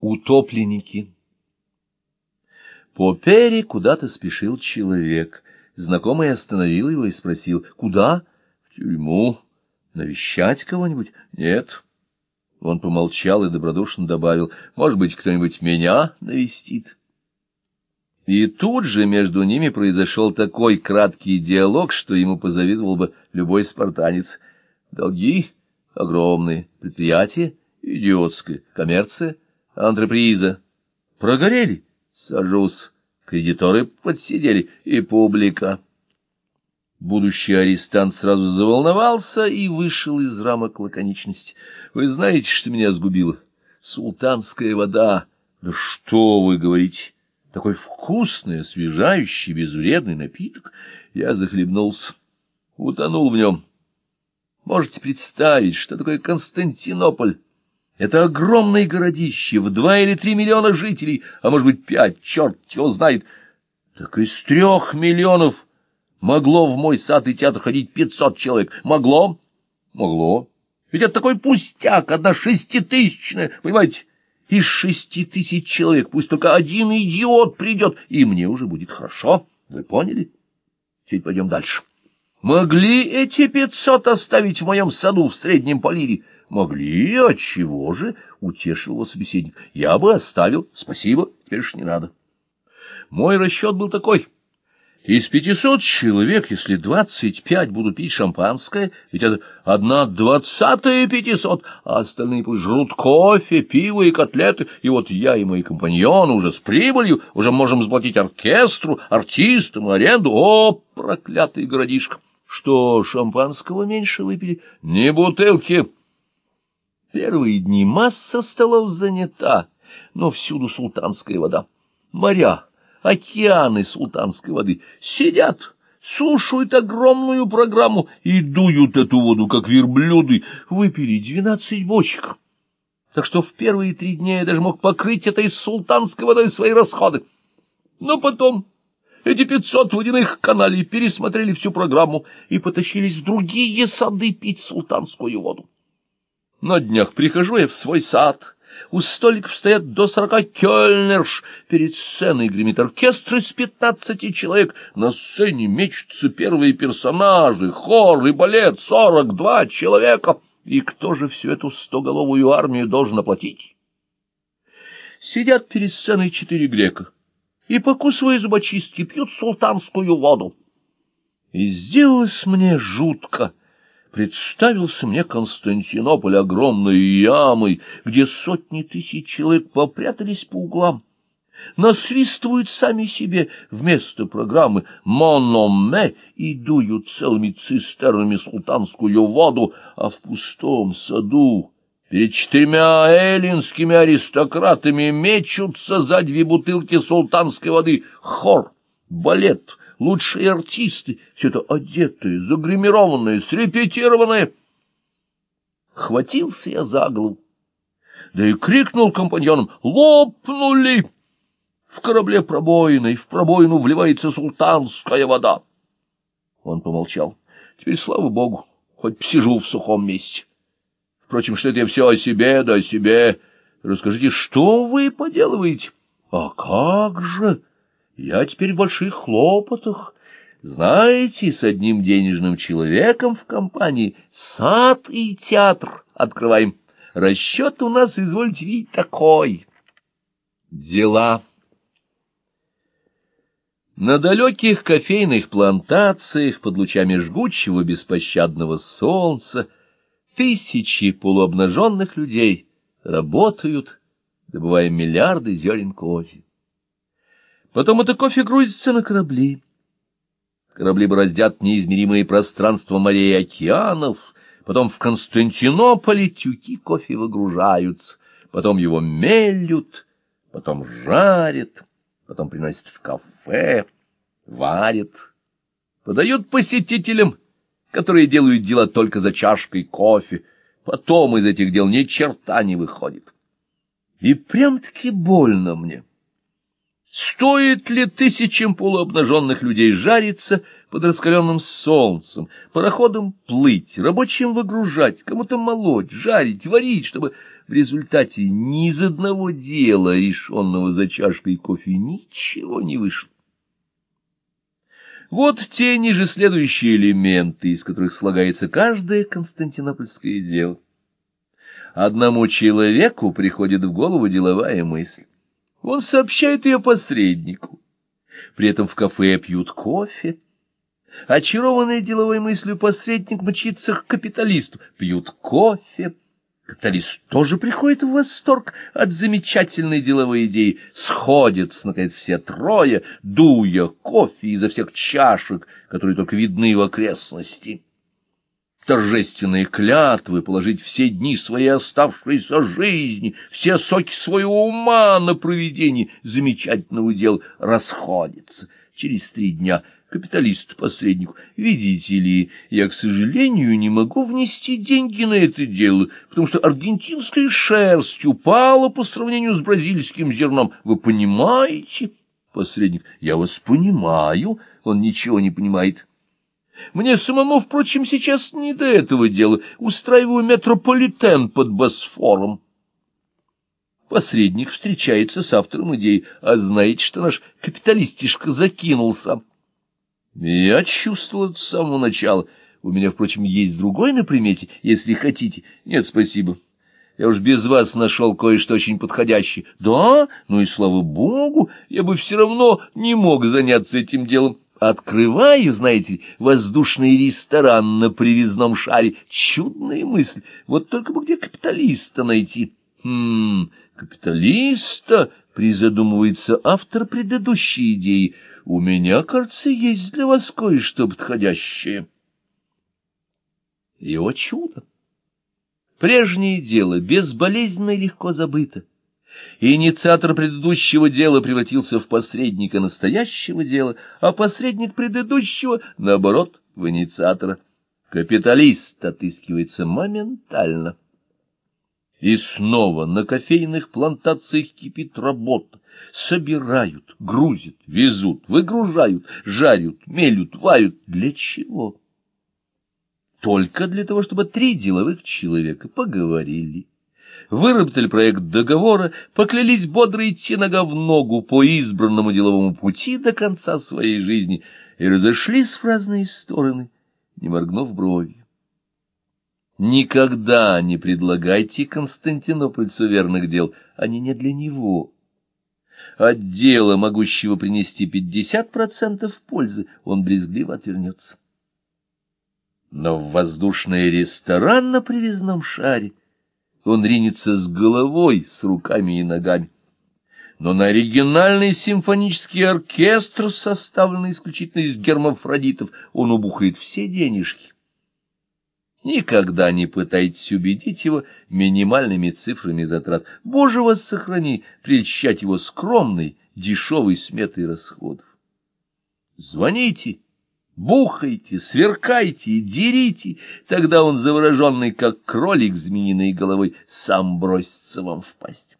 Утопленники По Пере куда-то спешил человек. Знакомый остановил его и спросил, куда? В тюрьму. Навещать кого-нибудь? Нет. Он помолчал и добродушно добавил, может быть, кто-нибудь меня навестит. И тут же между ними произошел такой краткий диалог, что ему позавидовал бы любой спартанец. Долги огромные, предприятие идиотское, коммерция — антреприза. Прогорели? Сажусь. Кредиторы подсидели. И публика. Будущий арестант сразу заволновался и вышел из рамок лаконичности. Вы знаете, что меня сгубило? Султанская вода. Да что вы говорите? Такой вкусный, освежающий, безвредный напиток. Я захлебнулся, утонул в нем. Можете представить, что такое Константинополь? Это огромное городище в два или три миллиона жителей, а может быть пять, черт его знает. Так из трех миллионов могло в мой сад и театр ходить пятьсот человек. Могло? Могло. Ведь это такой пустяк, одна шеститысячная, понимаете? Из шести тысяч человек пусть только один идиот придет, и мне уже будет хорошо. Вы поняли? Теперь пойдем дальше. Могли эти пятьсот оставить в моем саду в Среднем Полире? Могли, а чего же? — утешил его собеседник. — Я бы оставил. Спасибо, теперь ж не надо. Мой расчет был такой. Из пятисот человек, если двадцать пять будут пить шампанское, ведь это одна двадцатая пятисот, а остальные пусть жрут кофе, пиво и котлеты, и вот я и мои компаньоны уже с прибылью, уже можем заплатить оркестру, артистам, аренду. О, проклятый городишко! Что, шампанского меньше выпили? Не бутылки! Первые дни масса столов занята, но всюду султанская вода. Моря, океаны султанской воды сидят, слушают огромную программу и дуют эту воду, как верблюды. Выпили двенадцать бочек. Так что в первые три дня я даже мог покрыть этой султанской водой свои расходы. Но потом эти пятьсот водяных каналей пересмотрели всю программу и потащились в другие сады пить султанскую воду. На днях прихожу я в свой сад. У столиков стоят до сорока кёльнерш. Перед сценой гремит оркестр из пятнадцати человек. На сцене мечутся первые персонажи, хор и балет, сорок два человека. И кто же всю эту стоголовую армию должен оплатить? Сидят перед сценой четыре грека и, покусывая зубочистки, пьют султанскую воду. И сделалось мне жутко представился мне Константинополь огромной ямой, где сотни тысяч человек попрятались по углам. Насвистывают сами себе вместо программы «Мономе» и дуют целыми цистернами султанскую воду, а в пустом саду перед четырьмя эллинскими аристократами мечутся за две бутылки султанской воды хор, балет, лучшие артисты, все это одетые, загримированные, срепетированные. Хватился я за голову, да и крикнул компаньонам «Лопнули!» В корабле пробоиной, в пробоину вливается султанская вода. Он помолчал. Теперь, слава богу, хоть посижу в сухом месте. Впрочем, что это я все о себе, да о себе. Расскажите, что вы поделываете? А как же? Я теперь в больших хлопотах. Знаете, с одним денежным человеком в компании сад и театр открываем. Расчет у нас, извольте видеть, такой. Дела. На далеких кофейных плантациях под лучами жгучего беспощадного солнца тысячи полуобнаженных людей работают, добывая миллиарды зерен кофе. Потом это кофе грузится на корабли. Корабли бороздят неизмеримые пространства морей и океанов. Потом в Константинополе тюки кофе выгружаются. Потом его мелют, потом жарят, потом приносят в кафе, варят, подают посетителям, которые делают дело только за чашкой кофе. Потом из этих дел ни черта не выходит. И прям-таки больно мне. Стоит ли тысячам полуобнаженных людей жариться под раскаленным солнцем, пароходом плыть, рабочим выгружать, кому-то молоть, жарить, варить, чтобы в результате ни из одного дела, решенного за чашкой кофе, ничего не вышло. Вот те ниже следующие элементы, из которых слагается каждое константинопольское дело. Одному человеку приходит в голову деловая мысль. Он сообщает ее посреднику. При этом в кафе пьют кофе. Очарованный деловой мыслью посредник мчится к капиталисту. Пьют кофе. Капиталист тоже приходит в восторг от замечательной деловой идеи. Сходятся, наконец, все трое, дуя кофе изо всех чашек, которые только видны в окрестности. Торжественные клятвы положить все дни своей оставшейся жизни, все соки своего ума на проведение замечательного дела расходятся. Через три дня — капиталист-посреднику. Видите ли, я, к сожалению, не могу внести деньги на это дело, потому что аргентинская шерсть упала по сравнению с бразильским зерном. Вы понимаете? Посредник, я вас понимаю. Он ничего не понимает. Мне самому, впрочем, сейчас не до этого дела. Устраиваю метрополитен под Босфором. Посредник встречается с автором идеи, а знаете, что наш капиталистишка закинулся? Я чувствовал с самого начала. У меня, впрочем, есть другой на примете, если хотите. Нет, спасибо. Я уж без вас нашел кое-что очень подходящее. Да, ну и слава богу, я бы все равно не мог заняться этим делом. Открываю, знаете, воздушный ресторан на привезном шаре. Чудная мысль. Вот только бы где капиталиста найти? Хм, капиталиста, призадумывается автор предыдущей идеи — у меня, кажется, есть для вас кое-что подходящее. И, о чудо! Прежнее дело безболезненно и легко забыто. Инициатор предыдущего дела превратился в посредника настоящего дела, а посредник предыдущего, наоборот, в инициатора. Капиталист отыскивается моментально. И снова на кофейных плантациях кипит работа. Собирают, грузят, везут, выгружают, жарят, мелют, варят. Для чего? Только для того, чтобы три деловых человека поговорили. Выработали проект договора, поклялись бодро идти нога в ногу по избранному деловому пути до конца своей жизни и разошлись в разные стороны, не моргнув бровью. Никогда не предлагайте Константинопольцу верных дел, они не для него. От дела, могущего принести пятьдесят процентов пользы, он брезгливо отвернется. Но в воздушный ресторан на привезном шаре он ринется с головой, с руками и ногами. Но на оригинальный симфонический оркестр, составленный исключительно из гермафродитов, он убухает все денежки. Никогда не пытайтесь убедить его минимальными цифрами затрат. Боже вас сохрани, прельщать его скромной, дешевой сметой расходов. Звоните, бухайте, сверкайте, дерите, тогда он, завороженный, как кролик змеиной головой, сам бросится вам в пасть.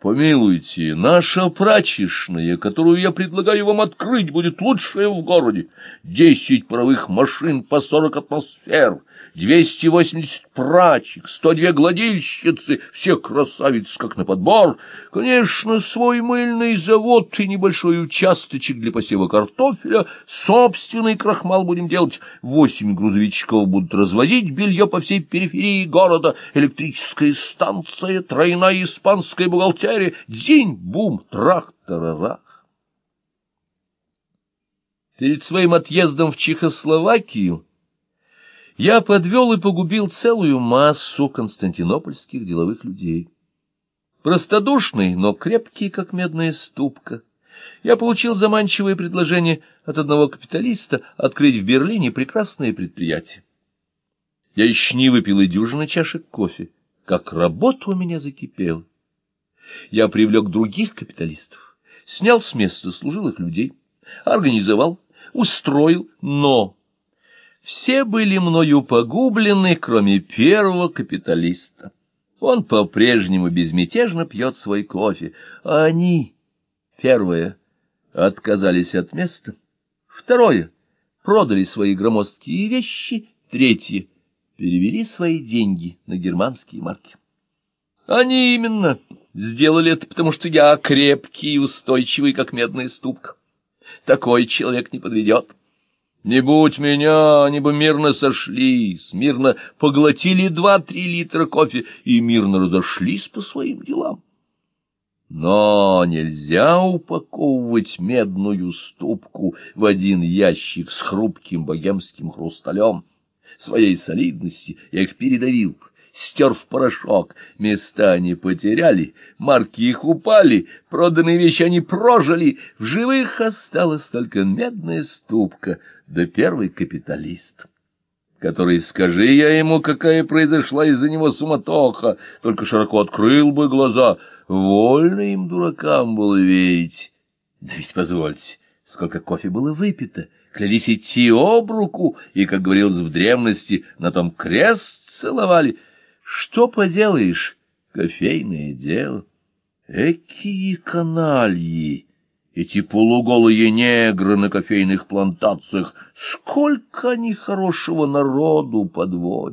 Помилуйте, наша прачечная, которую я предлагаю вам открыть, будет лучшая в городе. Десять паровых машин по сорок атмосфер, двести восемьдесят прачек, сто две гладильщицы, все красавицы как на подбор. Конечно, свой мыльный завод и небольшой участочек для посева картофеля, собственный крахмал будем делать. Восемь грузовичков будут развозить белье по всей периферии города, электрическая станция, тройная испанская бухгалтерия, дзинь-бум, трах-тарарах. Перед своим отъездом в Чехословакию я подвел и погубил целую массу константинопольских деловых людей. Простодушный, но крепкий, как медная ступка, я получил заманчивое предложение от одного капиталиста открыть в Берлине прекрасное предприятие. Я еще не выпил и дюжины чашек кофе, как работа у меня закипела. Я привлек других капиталистов, снял с места служилых людей, организовал, устроил, но все были мною погублены, кроме первого капиталиста. Он по-прежнему безмятежно пьет свой кофе, а они Первое — отказались от места. Второе — продали свои громоздкие вещи. Третье — перевели свои деньги на германские марки. Они именно сделали это, потому что я крепкий и устойчивый, как медная ступка. Такой человек не подведет. Не будь меня, они бы мирно сошлись, мирно поглотили два-три литра кофе и мирно разошлись по своим делам. Но нельзя упаковывать медную ступку в один ящик с хрупким богемским хрусталем. Своей солидности я их передавил, стер в порошок, места не потеряли, марки их упали, проданные вещи они прожили, в живых осталась только медная ступка, да первый капиталист который, скажи я ему, какая произошла из-за него суматоха, только широко открыл бы глаза. Вольно им, дуракам, было верить. Да ведь позвольте, сколько кофе было выпито, клялись идти об руку, и, как говорилось в древности, на том крест целовали. Что поделаешь, кофейное дело. Экие канальи! Эти полуголые негры на кофейных плантациях, сколько они хорошего народу подводят!